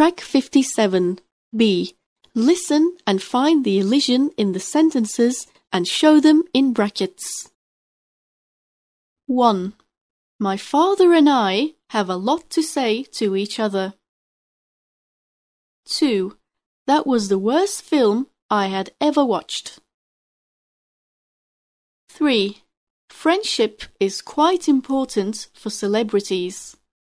Track 57. B. Listen and find the elision in the sentences and show them in brackets. 1. My father and I have a lot to say to each other. 2. That was the worst film I had ever watched. 3. Friendship is quite important for celebrities.